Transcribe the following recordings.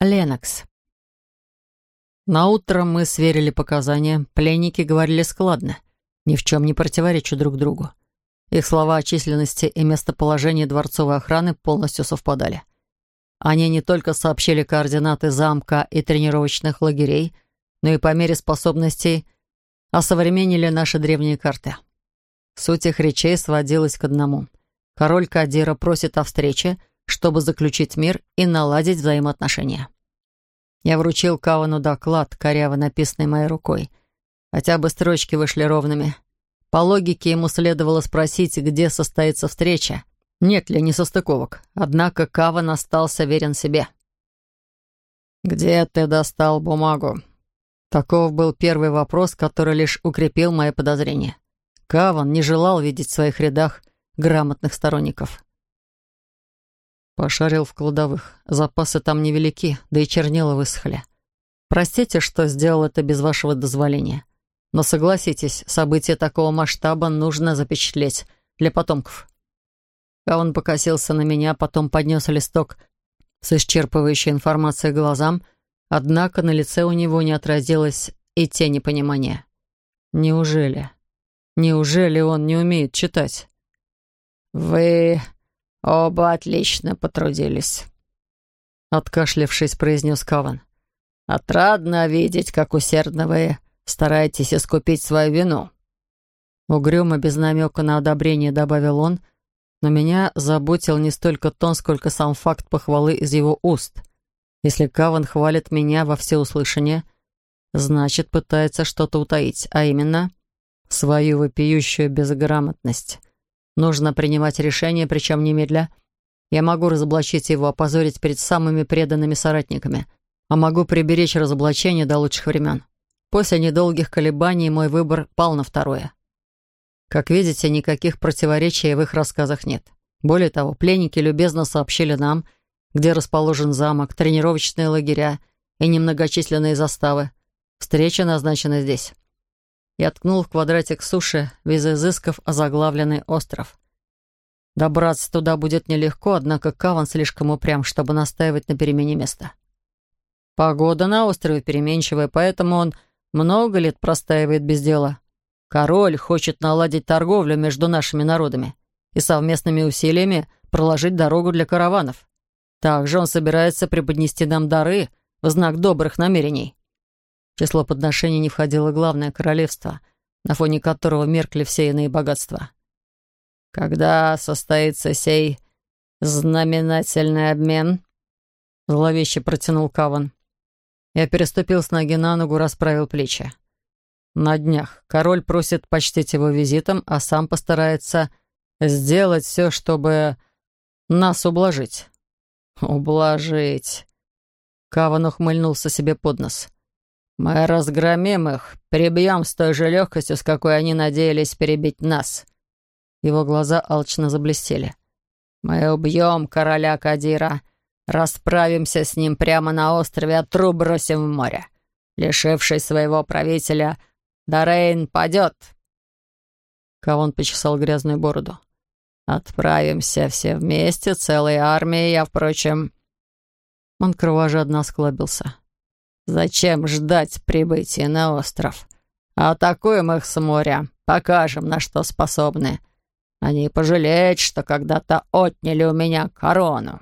Ленокс. На утро мы сверили показания. Пленники говорили складно, ни в чем не противоречат друг другу. Их слова о численности и местоположении дворцовой охраны полностью совпадали. Они не только сообщили координаты замка и тренировочных лагерей, но и по мере способностей осовременили наши древние карты. Суть их речей сводилась к одному. Король Кадира просит о встрече, чтобы заключить мир и наладить взаимоотношения. Я вручил Кавану доклад, коряво написанный моей рукой. Хотя бы строчки вышли ровными. По логике ему следовало спросить, где состоится встреча, нет ли несостыковок. Однако Каван остался верен себе. «Где ты достал бумагу?» Таков был первый вопрос, который лишь укрепил мои подозрения. Каван не желал видеть в своих рядах грамотных сторонников. Пошарил в кладовых. Запасы там невелики, да и чернила высохли. Простите, что сделал это без вашего дозволения. Но согласитесь, события такого масштаба нужно запечатлеть для потомков. Каван покосился на меня, потом поднес листок с исчерпывающей информацией глазам, однако на лице у него не отразилось и тени понимания. Неужели? Неужели он не умеет читать? «Вы «Оба отлично потрудились», — откашлявшись, произнес Каван. «Отрадно видеть, как усердно вы стараетесь искупить свою вину». Угрюмо, без намека на одобрение, добавил он, но меня заботил не столько тон, сколько сам факт похвалы из его уст. Если Каван хвалит меня во всеуслышание, значит, пытается что-то утаить, а именно свою вопиющую безграмотность. Нужно принимать решение, причем немедля. Я могу разоблачить его, опозорить перед самыми преданными соратниками, а могу приберечь разоблачение до лучших времен. После недолгих колебаний мой выбор пал на второе. Как видите, никаких противоречий в их рассказах нет. Более того, пленники любезно сообщили нам, где расположен замок, тренировочные лагеря и немногочисленные заставы. Встреча назначена здесь. Я ткнул в квадратик суши, без изысков озаглавленный остров. Добраться туда будет нелегко, однако Каван слишком упрям, чтобы настаивать на перемене места. Погода на острове переменчивая, поэтому он много лет простаивает без дела. Король хочет наладить торговлю между нашими народами и совместными усилиями проложить дорогу для караванов. Также он собирается преподнести нам дары в знак добрых намерений. Число подношений не входило главное королевство, на фоне которого меркли все иные богатства. «Когда состоится сей знаменательный обмен?» Зловеще протянул Каван. Я переступил с ноги на ногу, расправил плечи. На днях король просит почтить его визитом, а сам постарается сделать все, чтобы нас ублажить. Ублажить. Каван ухмыльнулся себе под нос. Мы разгромим их, перебьем с той же легкостью, с какой они надеялись перебить нас». Его глаза алчно заблестели. «Мы убьем короля Кадира, расправимся с ним прямо на острове, а труп бросим в море. Лишивший своего правителя, Дарейн падет». Кавон почесал грязную бороду. «Отправимся все вместе, целой армией, я, впрочем...» Он кровожадно осклабился. Зачем ждать прибытия на остров? Атакуем их с моря, покажем, на что способны. Они пожалеют, что когда-то отняли у меня корону.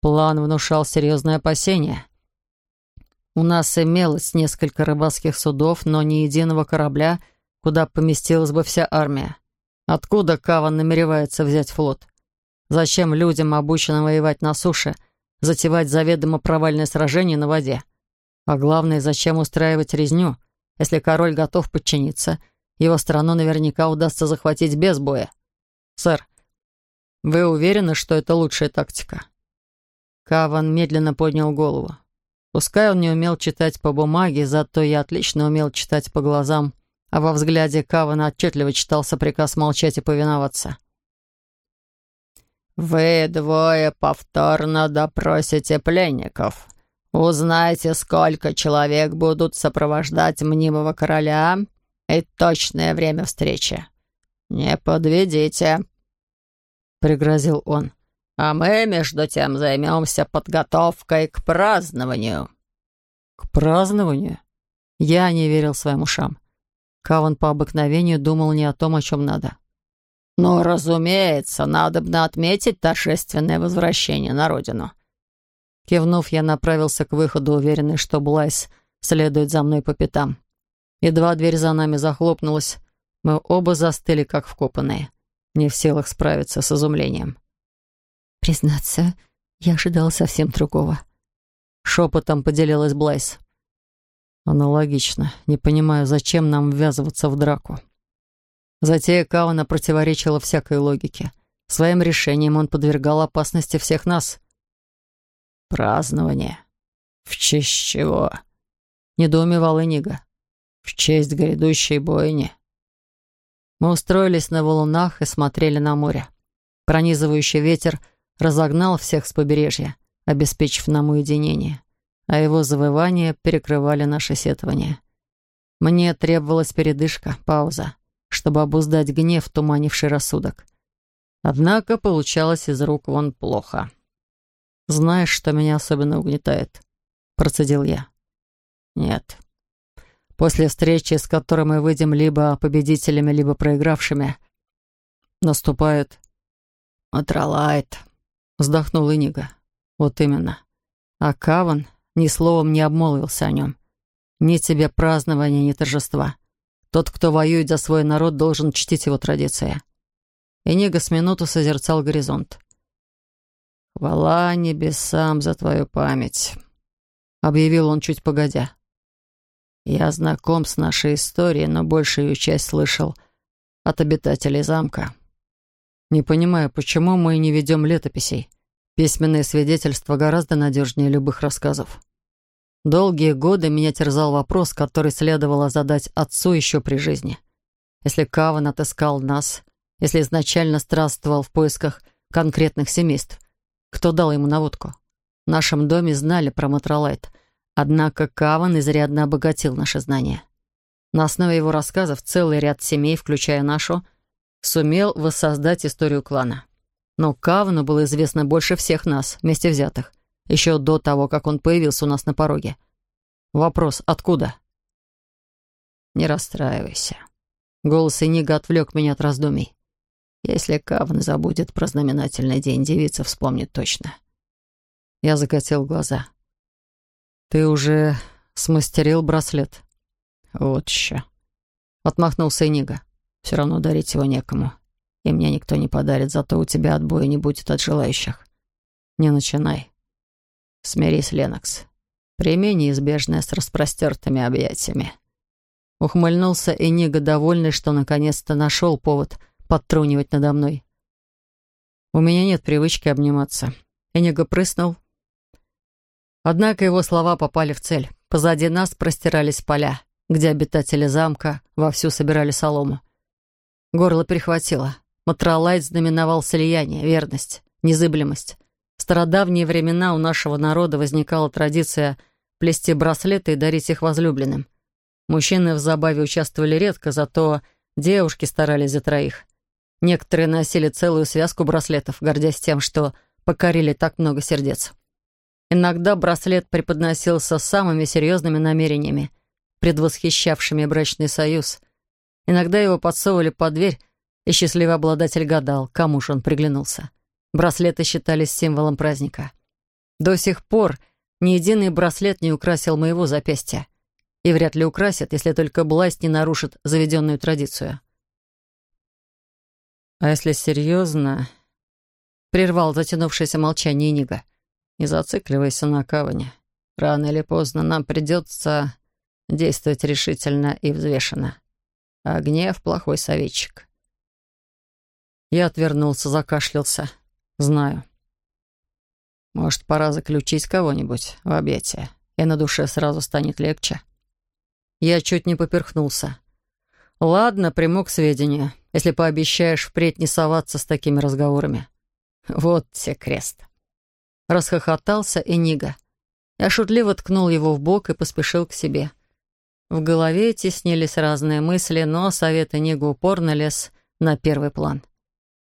План внушал серьезное опасение. У нас имелось несколько рыбацких судов, но ни единого корабля, куда поместилась бы вся армия. Откуда Каван намеревается взять флот? Зачем людям, обученным воевать на суше, — затевать заведомо провальное сражение на воде. А главное, зачем устраивать резню, если король готов подчиниться, его страну наверняка удастся захватить без боя. Сэр, вы уверены, что это лучшая тактика? Каван медленно поднял голову. Пускай он не умел читать по бумаге, зато я отлично умел читать по глазам, а во взгляде Кавана отчетливо читался приказ молчать и повиноваться. «Вы двое повторно допросите пленников. Узнайте, сколько человек будут сопровождать мнимого короля и точное время встречи. Не подведите», — пригрозил он. А мы, между тем, займемся подготовкой к празднованию». «К празднованию?» Я не верил своим ушам. Каван по обыкновению думал не о том, о чем надо. «Ну, разумеется, надо бы отметить торжественное возвращение на родину». Кивнув, я направился к выходу, уверенный, что Блайс следует за мной по пятам. Едва дверь за нами захлопнулась, мы оба застыли, как вкопанные, не в силах справиться с изумлением. «Признаться, я ожидал совсем другого». Шепотом поделилась Блайс. «Аналогично. Не понимаю, зачем нам ввязываться в драку». Затея Кауна противоречила всякой логике. Своим решением он подвергал опасности всех нас. «Празднование? В честь чего?» — недоумевал Энига. «В честь грядущей бойни». Мы устроились на валунах и смотрели на море. Пронизывающий ветер разогнал всех с побережья, обеспечив нам уединение, а его завывания перекрывали наше сетование. Мне требовалась передышка, пауза чтобы обуздать гнев, туманивший рассудок. Однако получалось из рук вон плохо. «Знаешь, что меня особенно угнетает?» — процедил я. «Нет. После встречи, с которой мы выйдем либо победителями, либо проигравшими, наступает...» «Матралайт», — вздохнул Инига. «Вот именно. А Каван ни словом не обмолвился о нем. Ни тебе празднования, ни торжества. Тот, кто воюет за свой народ, должен чтить его традиции. Энига с минуту созерцал горизонт. «Хвала небесам за твою память», — объявил он чуть погодя. «Я знаком с нашей историей, но большую часть слышал от обитателей замка. Не понимаю, почему мы не ведем летописей. Письменные свидетельства гораздо надежнее любых рассказов». Долгие годы меня терзал вопрос, который следовало задать отцу еще при жизни. Если Каван отыскал нас, если изначально странствовал в поисках конкретных семейств, кто дал ему наводку? В нашем доме знали про Матролайт, однако Каван изрядно обогатил наши знания. На основе его рассказов целый ряд семей, включая нашу, сумел воссоздать историю клана. Но Кавану было известно больше всех нас, вместе взятых еще до того, как он появился у нас на пороге. Вопрос «Откуда?» «Не расстраивайся». Голос Энига отвлек меня от раздумий. «Если Кавн забудет про знаменательный день, девица вспомнит точно». Я закатил глаза. «Ты уже смастерил браслет?» «Вот еще». Отмахнулся Энига. «Все равно дарить его некому. И мне никто не подарит, зато у тебя отбоя не будет от желающих. Не начинай. «Смирись, Ленокс. Прими неизбежное с распростертыми объятиями». Ухмыльнулся Эниго, довольный, что наконец-то нашел повод подтрунивать надо мной. «У меня нет привычки обниматься». Эниго прыснул. Однако его слова попали в цель. Позади нас простирались поля, где обитатели замка вовсю собирали солому. Горло перехватило. Матролайт знаменовал слияние, верность, незыблемость. Стародавние времена у нашего народа возникала традиция плести браслеты и дарить их возлюбленным. Мужчины в забаве участвовали редко, зато девушки старались за троих. Некоторые носили целую связку браслетов, гордясь тем, что покорили так много сердец. Иногда браслет преподносился с самыми серьезными намерениями, предвосхищавшими брачный союз. Иногда его подсовывали под дверь, и счастливый обладатель гадал, кому же он приглянулся. Браслеты считались символом праздника. До сих пор ни единый браслет не украсил моего запястья. И вряд ли украсит, если только Бласть не нарушит заведенную традицию. «А если серьезно...» — прервал затянувшееся молчание Нига. «Не зацикливайся на каване. Рано или поздно нам придется действовать решительно и взвешенно. А гнев — плохой советчик». Я отвернулся, закашлялся. «Знаю». «Может, пора заключить кого-нибудь в объятия, и на душе сразу станет легче?» Я чуть не поперхнулся. «Ладно, приму к сведению, если пообещаешь впредь не соваться с такими разговорами». «Вот те крест». Расхохотался Энига. Я шутливо ткнул его в бок и поспешил к себе. В голове теснились разные мысли, но совет Энига упорно лез на первый план.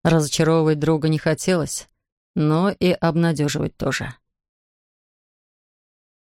Разочаровывать друга не хотелось. но и обнадеживать тоже.